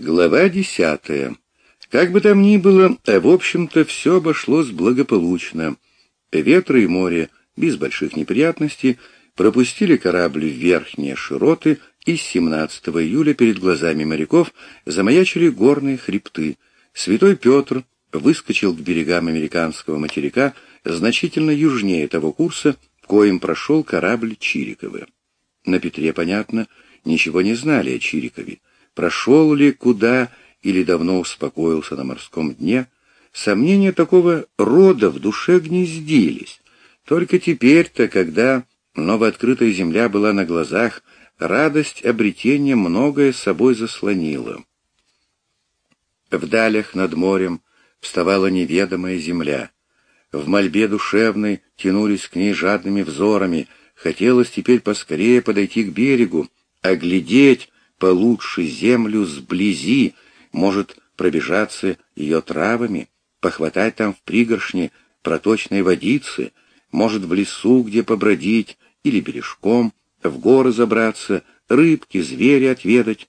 Глава десятая. Как бы там ни было, а в общем-то все обошлось благополучно. Ветры и море, без больших неприятностей, пропустили корабль в верхние широты, и с 17 июля перед глазами моряков замаячили горные хребты. Святой Петр выскочил к берегам американского материка значительно южнее того курса, коим прошел корабль Чириковы. На Петре, понятно, ничего не знали о Чирикове прошел ли куда или давно успокоился на морском дне, сомнения такого рода в душе гнездились. Только теперь-то, когда новооткрытая земля была на глазах, радость обретения многое собой заслонила. В далях над морем вставала неведомая земля. В мольбе душевной тянулись к ней жадными взорами, хотелось теперь поскорее подойти к берегу, оглядеть, получше землю сблизи, может пробежаться ее травами, похватать там в пригоршне проточной водицы, может в лесу, где побродить, или бережком, в горы забраться, рыбки, звери отведать.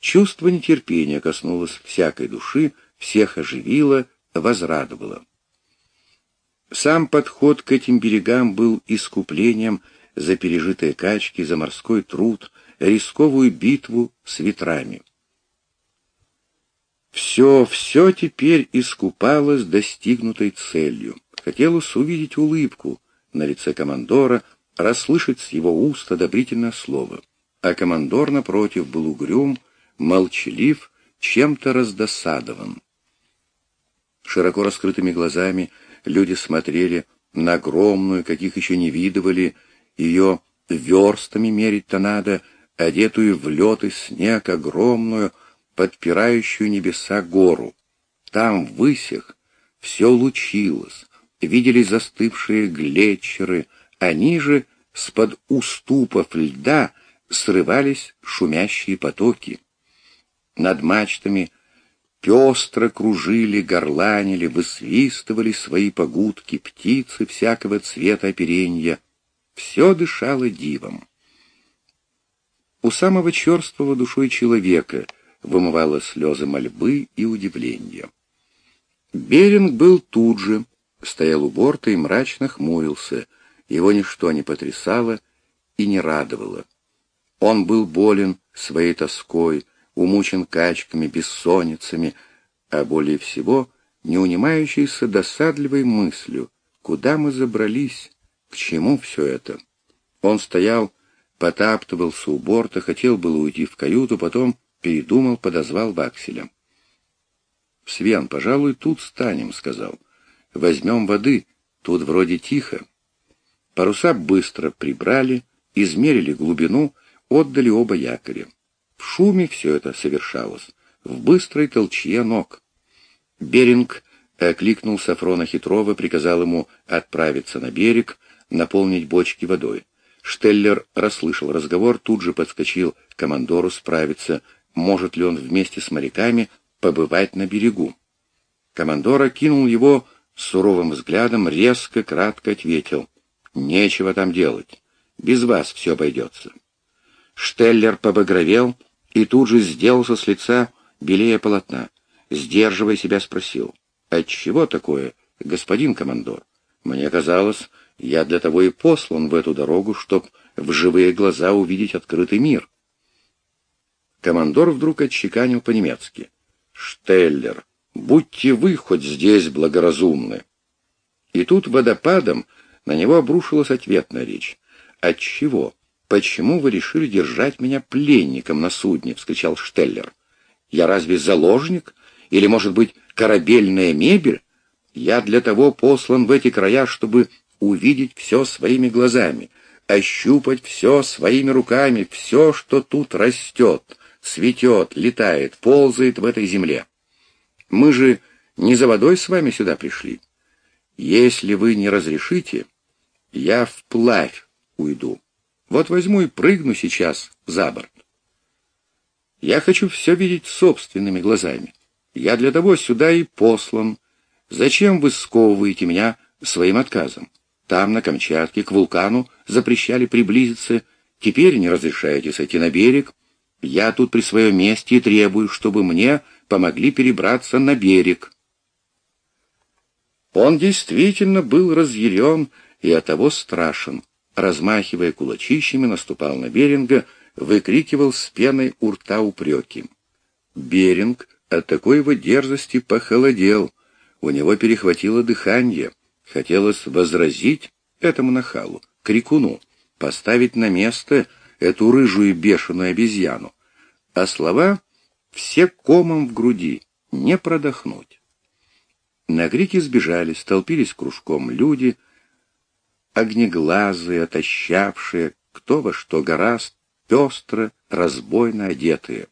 Чувство нетерпения коснулось всякой души, всех оживило, возрадовало. Сам подход к этим берегам был искуплением за пережитые качки, за морской труд, рисковую битву с ветрами. Все, все теперь искупалось достигнутой целью. Хотелось увидеть улыбку на лице командора, расслышать с его уст одобрительное слово. А командор, напротив, был угрюм, молчалив, чем-то раздосадован. Широко раскрытыми глазами люди смотрели на огромную, каких еще не видывали, ее верстами мерить-то надо, одетую в лед и снег огромную, подпирающую небеса гору. Там, в высях, все лучилось, виделись застывшие глетчеры, а ниже, с-под уступов льда, срывались шумящие потоки. Над мачтами пестро кружили, горланили, высвистывали свои погудки птицы всякого цвета оперенья. Все дышало дивом у самого черствого душой человека вымывала слезы мольбы и удивления. Беринг был тут же, стоял у борта и мрачно хмурился, его ничто не потрясало и не радовало. Он был болен своей тоской, умучен качками, бессонницами, а более всего не унимающейся досадливой мыслью, куда мы забрались, к чему все это. Он стоял, потаптывался у борта, хотел было уйти в каюту, потом передумал, подозвал Вакселя. «Свен, пожалуй, тут станем», — сказал. «Возьмем воды, тут вроде тихо». Паруса быстро прибрали, измерили глубину, отдали оба якоря. В шуме все это совершалось, в быстрой толчье ног. Беринг окликнул Сафрона Хитрова, приказал ему отправиться на берег, наполнить бочки водой. Штеллер расслышал разговор, тут же подскочил к командору справиться, может ли он вместе с моряками побывать на берегу. Командор окинул его суровым взглядом, резко, кратко ответил. «Нечего там делать. Без вас все обойдется». Штеллер побагровел и тут же сделался с лица белее полотна. Сдерживая себя, спросил. «Отчего такое, господин командор? Мне казалось, я для того и послан в эту дорогу, чтоб в живые глаза увидеть открытый мир. Командор вдруг отчеканил по-немецки. «Штеллер, будьте вы хоть здесь благоразумны!» И тут водопадом на него обрушилась ответная речь. «Отчего? Почему вы решили держать меня пленником на судне?» — вскричал Штеллер. «Я разве заложник? Или, может быть, корабельная мебель? Я для того послан в эти края, чтобы увидеть все своими глазами, ощупать все своими руками, все, что тут растет, цветет, летает, ползает в этой земле. Мы же не за водой с вами сюда пришли. Если вы не разрешите, я вплавь уйду. Вот возьму и прыгну сейчас за борт. Я хочу все видеть собственными глазами. Я для того сюда и послан. Зачем вы сковываете меня своим отказом? Там, на Камчатке, к вулкану запрещали приблизиться, теперь не разрешаете сойти на берег. Я тут при своем месте и требую, чтобы мне помогли перебраться на берег». Он действительно был разъярен и оттого страшен. Размахивая кулачищами, наступал на Беринга, выкрикивал с пеной у рта упреки. Беринг от такой его дерзости похолодел, у него перехватило дыхание. Хотелось возразить этому нахалу, крикуну, поставить на место эту рыжую бешеную обезьяну. А слова все комом в груди, не продохнуть. На крики сбежали, столпились кружком люди, огнеглазые, отощавшие, кто во что гораст, пестро, разбойно одетые.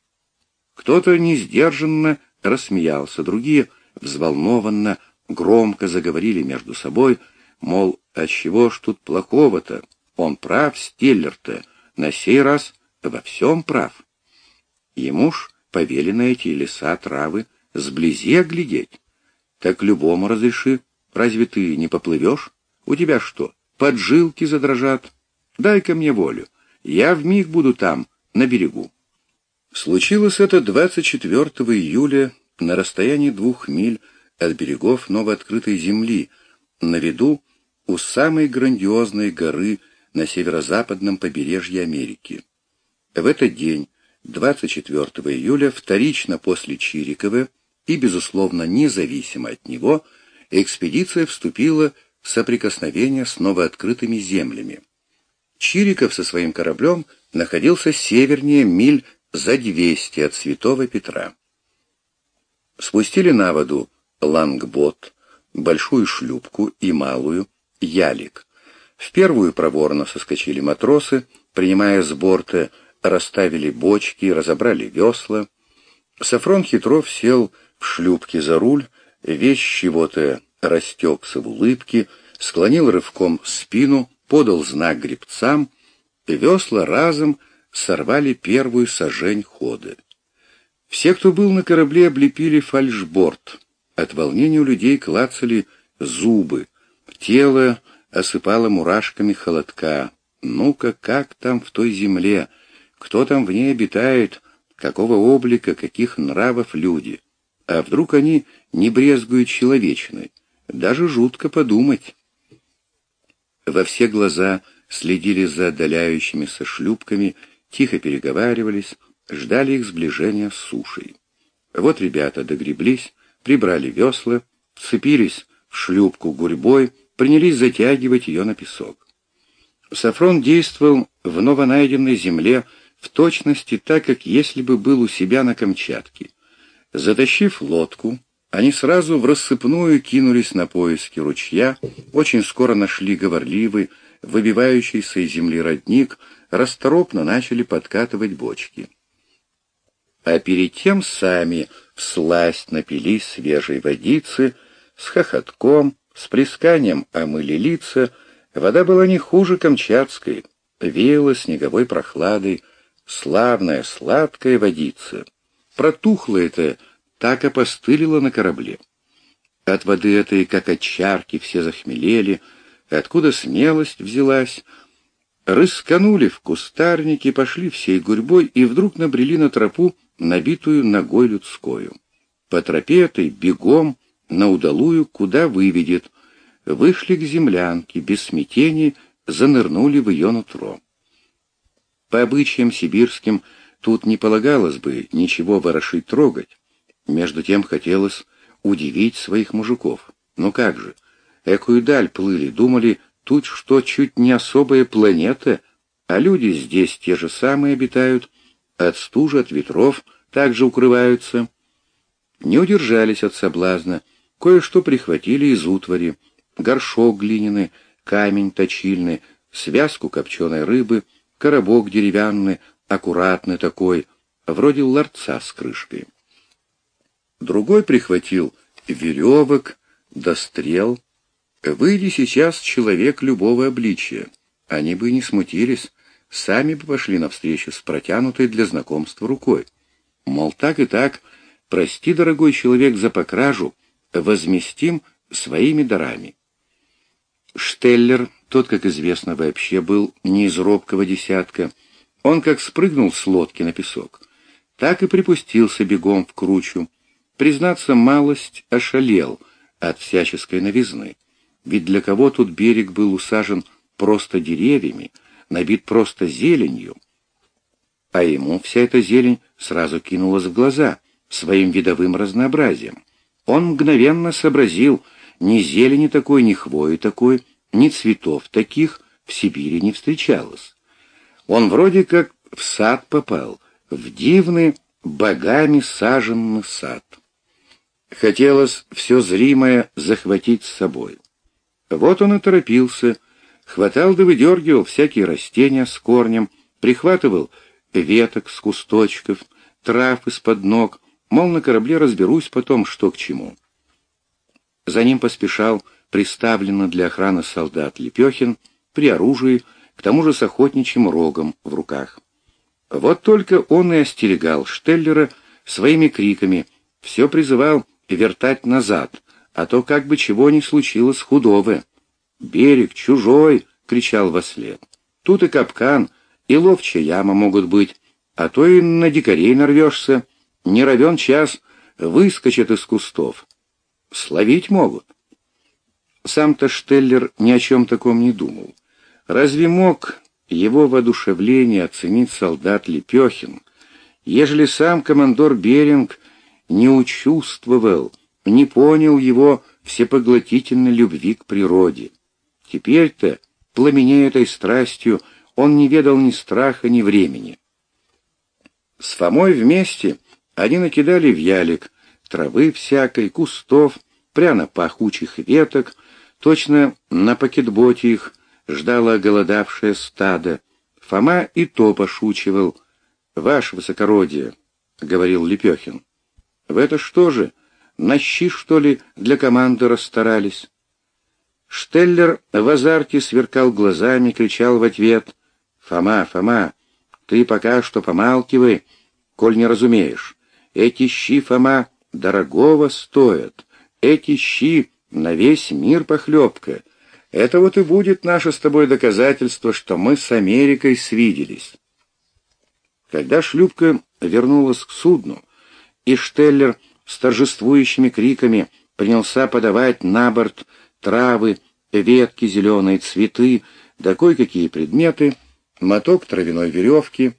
Кто-то несдержанно рассмеялся, другие взволнованно, громко заговорили между собой, мол, а чего ж тут плохого-то? Он прав, Стиллер-то, на сей раз во всем прав. Ему ж повелено эти леса, травы сблизи оглядеть. Так любому разреши. Разве ты не поплывешь? У тебя что, поджилки задрожат? Дай-ка мне волю. Я вмиг буду там, на берегу. Случилось это 24 июля на расстоянии двух миль от берегов новооткрытой земли, на виду у самой грандиозной горы на северо-западном побережье Америки. В этот день, 24 июля, вторично после Чирикова, и, безусловно, независимо от него, экспедиция вступила в соприкосновение с новооткрытыми землями. Чириков со своим кораблем находился севернее миль за 200 от Святого Петра. Спустили на воду лангбот, большую шлюпку и малую, ялик. В первую проворно соскочили матросы, принимая с борта, расставили бочки, разобрали весла. Сафрон Хитров сел в шлюпке за руль, весь чего-то растекся в улыбке, склонил рывком спину, подал знак гребцам, весла разом сорвали первую сажень хода. Все, кто был на корабле, облепили фальшборд. От волнения у людей клацали зубы, тело осыпало мурашками холодка. Ну-ка, как там в той земле? Кто там в ней обитает? Какого облика, каких нравов люди? А вдруг они не брезгуют человечной? Даже жутко подумать. Во все глаза следили за отдаляющимися шлюпками, тихо переговаривались, ждали их сближения с сушей. Вот ребята догреблись, прибрали весла, вцепились в шлюпку гурьбой, принялись затягивать ее на песок. Сафрон действовал в новонайденной земле в точности так, как если бы был у себя на Камчатке. Затащив лодку, они сразу в рассыпную кинулись на поиски ручья, очень скоро нашли говорливый, выбивающийся из земли родник, расторопно начали подкатывать бочки. А перед тем сами всласть напились свежей водицы, с хохотком, с плесканием омыли лица, вода была не хуже камчатской, веяла снеговой прохладой, славная сладкая водица — Протухло это, так опостылило на корабле. От воды этой, как от чарки, все захмелели, откуда смелость взялась. Рысканули в кустарники, пошли всей гурьбой и вдруг набрели на тропу, набитую ногой людскою. По тропе этой бегом, на удалую, куда выведет. Вышли к землянке, без смятений, занырнули в ее нутро. По обычаям сибирским — Тут не полагалось бы ничего ворошить трогать. Между тем хотелось удивить своих мужиков. Ну как же, экую даль плыли, думали, тут что чуть не особая планета, а люди здесь те же самые обитают, от стужи, от ветров также укрываются. Не удержались от соблазна, кое-что прихватили из утвари, горшок глиняный, камень точильный, связку копченой рыбы, коробок деревянный, аккуратный такой, вроде ларца с крышкой. Другой прихватил веревок, дострел. Выйди сейчас человек любого обличия. Они бы не смутились, сами бы пошли навстречу с протянутой для знакомства рукой. Мол, так и так, прости, дорогой человек, за покражу, возместим своими дарами. Штеллер, тот, как известно, вообще был не из робкого десятка, Он как спрыгнул с лодки на песок, так и припустился бегом в кручу. Признаться, малость ошалел от всяческой новизны, ведь для кого тут берег был усажен просто деревьями, набит просто зеленью, а ему вся эта зелень сразу кинулась в глаза своим видовым разнообразием. Он мгновенно сообразил, ни зелени такой, ни хвои такой, ни цветов таких в Сибири не встречалось. Он вроде как в сад попал, в дивный, богами саженный сад. Хотелось все зримое захватить с собой. Вот он и торопился, хватал да выдергивал всякие растения с корнем, прихватывал веток с кусточков, трав из-под ног, мол, на корабле разберусь потом, что к чему. За ним поспешал приставленный для охраны солдат Лепехин при оружии, к тому же с охотничьим рогом в руках. Вот только он и остерегал Штеллера своими криками, все призывал вертать назад, а то как бы чего ни случилось худого. «Берег чужой!» — кричал во. «Тут и капкан, и ловчая яма могут быть, а то и на дикарей нарвешься. Не равен час, выскочат из кустов. Словить могут». Сам-то Штеллер ни о чем таком не думал. Разве мог его воодушевление оценить солдат Лепехин, ежели сам командор Беринг не учувствовал, не понял его всепоглотительной любви к природе? Теперь-то, пламенея этой страстью, он не ведал ни страха, ни времени. С Фомой вместе они накидали в ялик травы всякой, кустов, пряно-пахучих веток, точно на пакетботе их ждало голодавшее стадо. Фома и то пошучивал. «Ваше высокородие», — говорил Лепехин. «В это что же, на щи, что ли, для команды расстарались?» Штеллер в азарте сверкал глазами, кричал в ответ. «Фома, Фома, ты пока что помалкивай, коль не разумеешь. Эти щи, Фома, дорогого стоят. Эти щи на весь мир похлебка. Это вот и будет наше с тобой доказательство, что мы с Америкой свиделись. Когда шлюпка вернулась к судну, и Штеллер с торжествующими криками принялся подавать на борт травы, ветки, зеленые цветы, да кое-какие предметы, моток травяной веревки,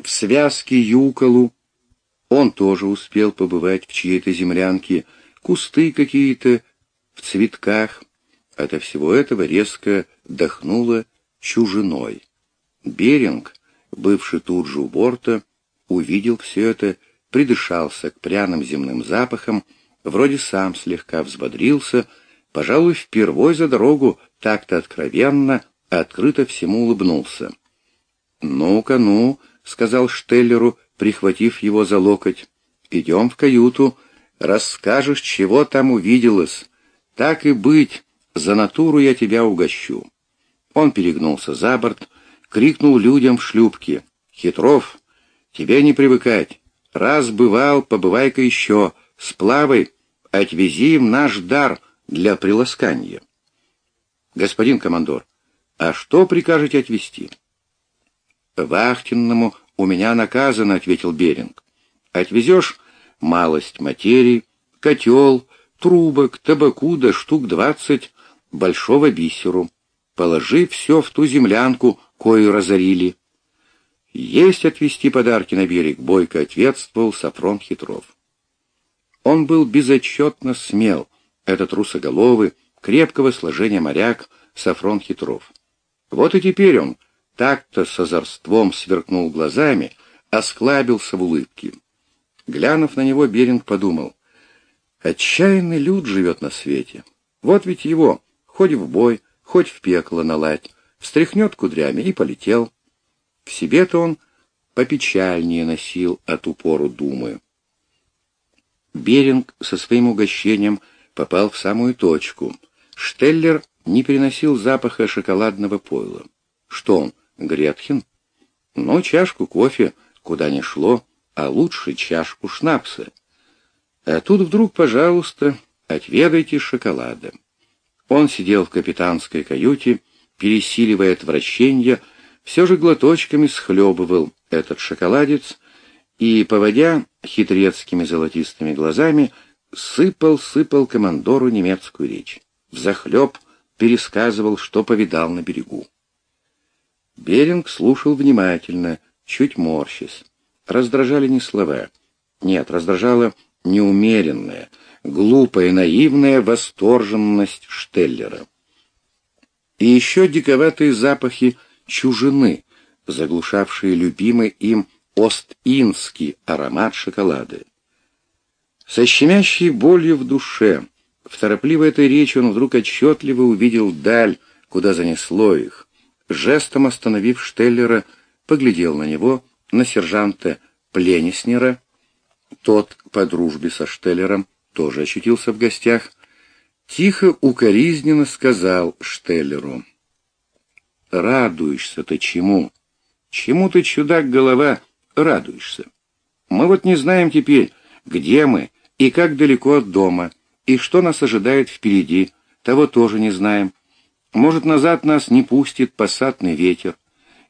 в связке юколу. Он тоже успел побывать в чьей-то землянке, кусты какие-то в цветках, Ото всего этого резко дохнуло чужиной. Беринг, бывший тут же у борта, увидел все это, придышался к пряным земным запахам, вроде сам слегка взбодрился, пожалуй, впервой за дорогу так-то откровенно, открыто всему улыбнулся. «Ну-ка, ну», — сказал Штеллеру, прихватив его за локоть, — «идем в каюту, расскажешь, чего там увиделось. Так и быть, за натуру я тебя угощу». Он перегнулся за борт, крикнул людям в шлюпке. «Хитров, тебе не привыкать. Раз бывал, побывай-ка еще. Сплавай, отвези им наш дар для приласкания». «Господин командор, а что прикажете отвезти?» «Вахтенному у меня наказано», — ответил Беринг. «Отвезешь малость материи, котел, трубок, табаку да штук двадцать большого бисеру. Положи все в ту землянку, кою разорили. Есть отвезти подарки на берег, бойко ответствовал Сафрон Хитров. Он был безотчетно смел, этот русоголовый, крепкого сложения моряк Сафрон Хитров. Вот и теперь он так-то с озорством сверкнул глазами, осклабился в улыбке. Глянув на него, Беринг подумал, «Отчаянный люд живет на свете. Вот ведь его, хоть в бой, хоть в пекло наладь, встряхнет кудрями и полетел. В себе-то он попечальнее носил от упору думы. Беринг со своим угощением попал в самую точку. Штеллер не переносил запаха шоколадного пойла. Что он, Гретхен? Ну, чашку кофе, куда ни шло, а лучше чашку шнапса. А тут вдруг, пожалуйста, отведайте шоколада. Он сидел в капитанской каюте, пересиливая отвращение, все же глоточками схлебывал этот шоколадец и, поводя хитрецкими золотистыми глазами, сыпал-сыпал командору немецкую речь. Взахлеб пересказывал, что повидал на берегу. Беринг слушал внимательно, чуть морщась. Раздражали не слова. Нет, раздражала неумеренная, глупая, наивная восторженность Штеллера. И еще диковатые запахи чужины, заглушавшие любимый им ост-инский аромат шоколада. Со щемящей болью в душе, в торопливой этой речи он вдруг отчетливо увидел даль, куда занесло их. Жестом остановив Штеллера, поглядел на него, на сержанта Плениснера. Тот, по дружбе со Штеллером, тоже очутился в гостях. Тихо, укоризненно сказал Штеллеру — Радуешься ты чему? Чему ты, чудак-голова, радуешься? Мы вот не знаем теперь, где мы и как далеко от дома, и что нас ожидает впереди, того тоже не знаем. Может, назад нас не пустит посадный ветер.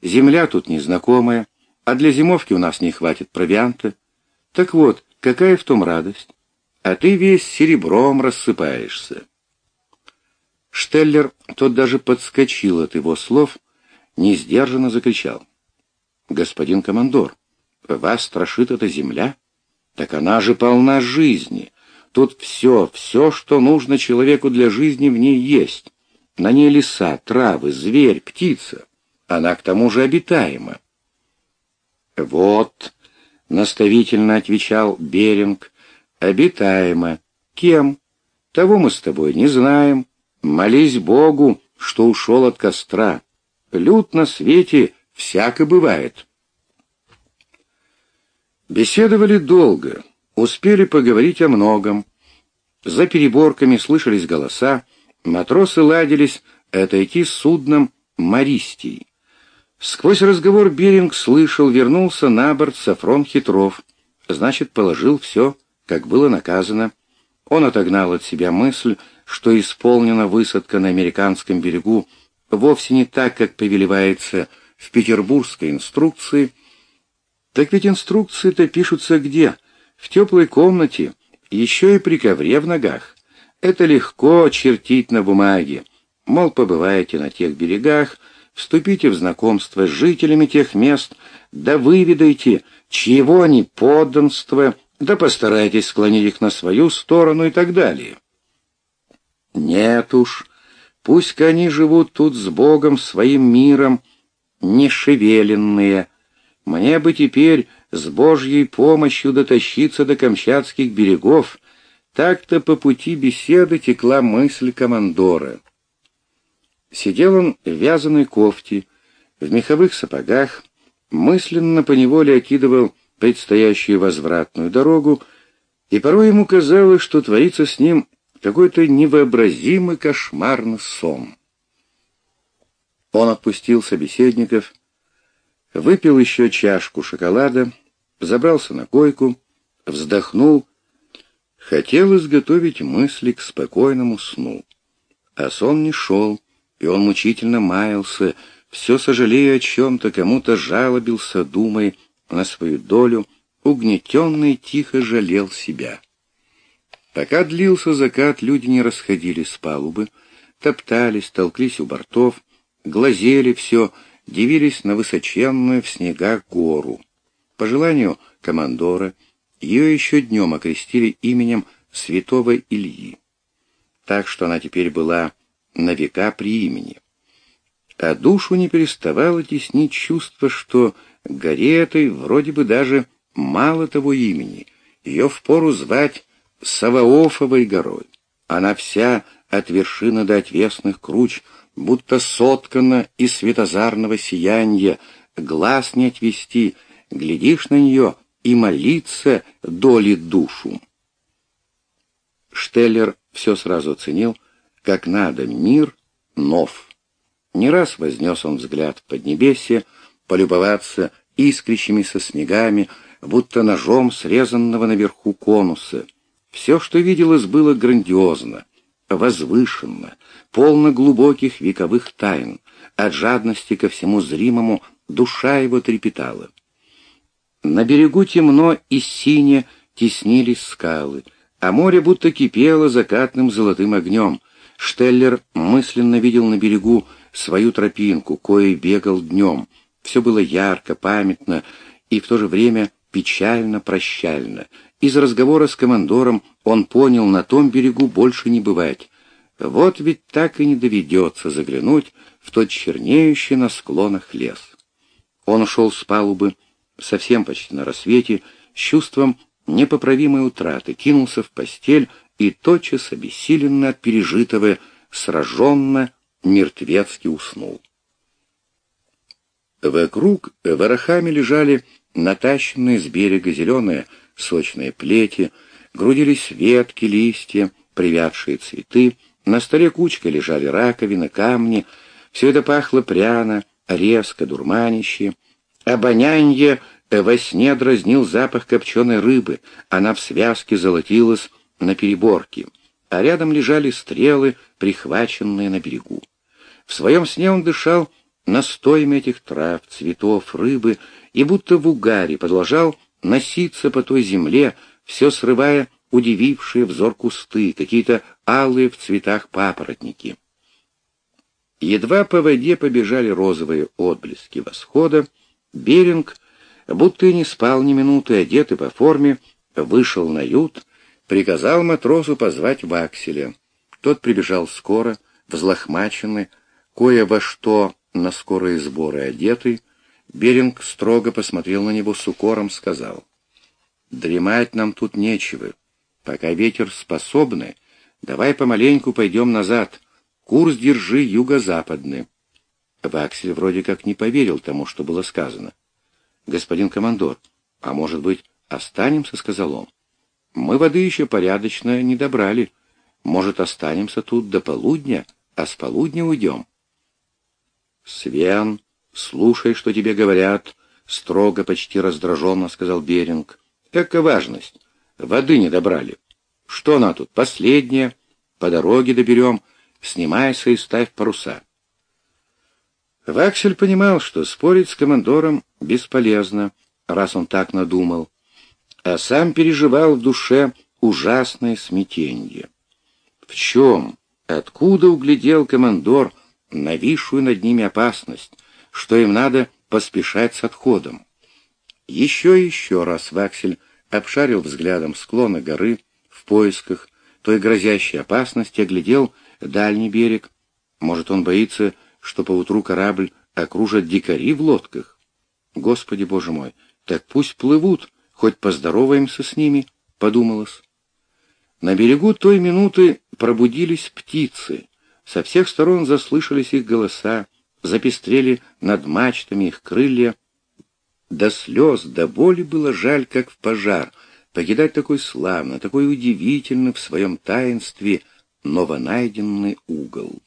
Земля тут незнакомая, а для зимовки у нас не хватит провианта. Так вот, какая в том радость? А ты весь серебром рассыпаешься. Штеллер, тот даже подскочил от его слов, несдержанно закричал. «Господин командор, вас страшит эта земля? Так она же полна жизни. Тут все, все, что нужно человеку для жизни, в ней есть. На ней леса, травы, зверь, птица. Она к тому же обитаема». «Вот», — наставительно отвечал Беринг, — «обитаема. Кем? Того мы с тобой не знаем». Молись Богу, что ушел от костра. Люд на свете всяко бывает. Беседовали долго, успели поговорить о многом. За переборками слышались голоса, матросы ладились отойти с судном Мористий. Сквозь разговор Беринг слышал, вернулся на борт Сафрон Хитров. Значит, положил все, как было наказано. Он отогнал от себя мысль, что исполнена высадка на американском берегу вовсе не так, как повелевается в петербургской инструкции, так ведь инструкции-то пишутся где? В теплой комнате, еще и при ковре в ногах. Это легко чертить на бумаге. Мол, побываете на тех берегах, вступите в знакомство с жителями тех мест, да выведайте, чьего они подданство, да постарайтесь склонить их на свою сторону и так далее. Нет уж, пусть-ка они живут тут с Богом своим миром, нешевеленные. Мне бы теперь с Божьей помощью дотащиться до Камчатских берегов. Так-то по пути беседы текла мысль командора. Сидел он в вязаной кофте, в меховых сапогах, мысленно поневоле окидывал предстоящую возвратную дорогу, и порой ему казалось, что творится с ним какой-то невообразимый кошмарный сон. Он отпустил собеседников, выпил еще чашку шоколада, забрался на койку, вздохнул, хотел изготовить мысли к спокойному сну. А сон не шел, и он мучительно маялся, все сожалея о чем-то, кому-то жалобился, думая на свою долю, угнетенный тихо жалел себя. Пока длился закат, люди не расходились с палубы, топтались, толклись у бортов, глазели все, дивились на высоченную в снегах гору. По желанию командора, ее еще днем окрестили именем святого Ильи. Так что она теперь была на века при имени. А душу не переставало теснить чувство, что горе этой вроде бы даже мало того имени, ее впору звать Саваофовой горой. Она вся от вершины до отвесных круч, будто соткана из светозарного сияния, глаз не отвести, глядишь на нее и молиться доли душу. Штеллер все сразу оценил, как надо, мир нов. Не раз вознес он взгляд в поднебесье, полюбоваться искрящимися снегами, будто ножом срезанного наверху конуса — все, что виделось, было грандиозно, возвышенно, полно глубоких вековых тайн, от жадности ко всему зримому душа его трепетала. На берегу темно и сине теснились скалы, а море будто кипело закатным золотым огнем. Штеллер мысленно видел на берегу свою тропинку, кое бегал днем. Все было ярко, памятно и в то же время печально-прощально. Из разговора с командором он понял, на том берегу больше не бывать. Вот ведь так и не доведется заглянуть в тот чернеющий на склонах лес. Он ушел с палубы, совсем почти на рассвете, с чувством непоправимой утраты, кинулся в постель и тотчас, обессиленно от пережитого, сраженно, мертвецки уснул. Вокруг ворохами лежали натащенные с берега зеленые сочные плети, грудились ветки, листья, привядшие цветы, на столе кучкой лежали раковины, камни, все это пахло пряно, резко, дурманище. Обонянье во сне дразнил запах копченой рыбы, она в связке золотилась на переборке, а рядом лежали стрелы, прихваченные на берегу. В своем сне он дышал настоями этих трав, цветов, рыбы, и будто в угаре продолжал носиться по той земле, все срывая удивившие взор кусты, какие-то алые в цветах папоротники. Едва по воде побежали розовые отблески восхода, Беринг, будто и не спал ни минуты, одетый по форме, вышел на ют, приказал матросу позвать Вакселя. Тот прибежал скоро, взлохмаченный, кое во что на скорые сборы одетый. Беринг строго посмотрел на него с укором, сказал, «Дремать нам тут нечего. Пока ветер способный, давай помаленьку пойдем назад. Курс держи юго-западный». Ваксель вроде как не поверил тому, что было сказано. «Господин командор, а может быть, останемся?» — сказал он. «Мы воды еще порядочно не добрали. Может, останемся тут до полудня, а с полудня уйдем?» «Свен, слушай, что тебе говорят», — строго, почти раздраженно сказал Беринг. «Эка важность. Воды не добрали. Что она тут, последняя? По дороге доберем. Снимайся и ставь паруса». Ваксель понимал, что спорить с командором бесполезно, раз он так надумал, а сам переживал в душе ужасное смятение. В чем, откуда углядел командор нависшую над ними опасность, что им надо поспешать с отходом? Еще и еще раз Ваксель обшарил взглядом склона горы в поисках той грозящей опасности, оглядел дальний берег. Может, он боится что поутру корабль окружат дикари в лодках? Господи, Боже мой, так пусть плывут, хоть поздороваемся с ними, — подумалось. На берегу той минуты пробудились птицы. Со всех сторон заслышались их голоса, запестрели над мачтами их крылья. До слез, до боли было жаль, как в пожар, покидать такой славно, такой удивительный в своем таинстве новонайденный угол.